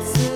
I.